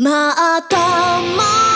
またま